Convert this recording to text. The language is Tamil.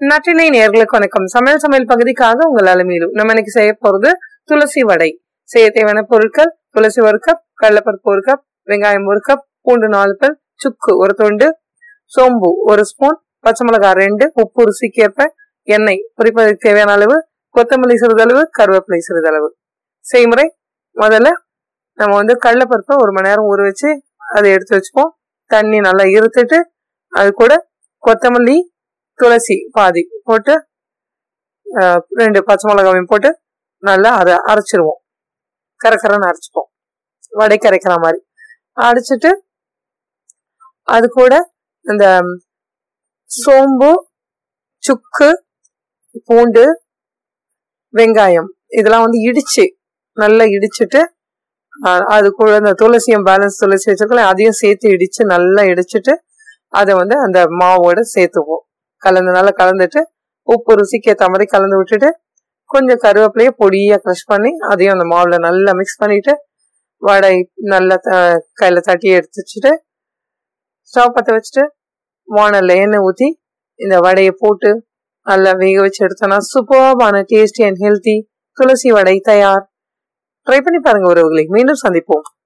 நற்றினை நேர்களுக்கு வணக்கம். சமையல் சமையல் பகுதிக்காக உங்கள் அலமீது நம்ம இன்னைக்கு செய்ய போறது துளசி வடை. செய்ய தேவையான பொருட்கள் துளசி ஒரு கப் கடலப்பருப்பு ஒரு கப் வெங்காயம் ஒரு கப் பூண்டு நாலு பல் சுக்கு ஒரு துண்டு சோம்பு ஒரு ஸ்பூன் பச்சை மிளகாய் ரெண்டு உப்பு ருசிக்கேற்ப எண்ணெய் குறிப்பதற்கு தேவையான அளவு கொத்தமல்லி சிறிதளவு கருவேப்பிலை சிறிதளவு. செய்முறை முதல்ல நம்ம வந்து கடலப்பருப்பை ஒரு மணி நேரம் ஊற வச்சு அதை எடுத்து வச்சுப்போம். தண்ணி நல்லா இருத்துட்டு அது கூட கொத்தமல்லி துளசி பாதி போட்டு ரெண்டு பச்சை மிளகாவையும் போட்டு நல்லா அதை அரைச்சிருவோம். கரக்கரன்னு அரைச்சிப்போம். வடை கரைக்கிற மாதிரி. அரைச்சிட்டு அது கூட இந்த சோம்பு சுக்கு பூண்டு வெங்காயம் இதெல்லாம் வந்து இடிச்சு நல்லா இடிச்சிட்டு அது கூட இந்த துளசியும் பேலன்ஸ் துளசி வச்சிருக்கலாம் அதையும் சேர்த்து இடிச்சு நல்லா இடிச்சிட்டு அதை வந்து அந்த மாவோட சேர்த்துப்போம் கலந்தனால கலந்துட்டு உப்பு ருசிக்கு ஏற்ற மாதிரி கலந்து விட்டுட்டு கொஞ்சம் கருவேப்பிலையை பொடியா க்ரஷ் பண்ணி அதையும் அந்த மாவில் நல்லா மிக்ஸ் பண்ணிட்டு வடை நல்லா த- கையில தட்டி எடுத்து வச்சுட்டு ஸ்டவ் பற்ற வச்சுட்டு வானல்ல எண்ணெய் ஊற்றி இந்த வடையை போட்டு நல்லா வேக வச்சு எடுத்தோம்னா சூப்பர்பான டேஸ்டி அண்ட் ஹெல்த்தி துளசி வடை தயார். ட்ரை பண்ணி பாருங்க உறவுகளை. மீண்டும் சந்திப்போம்.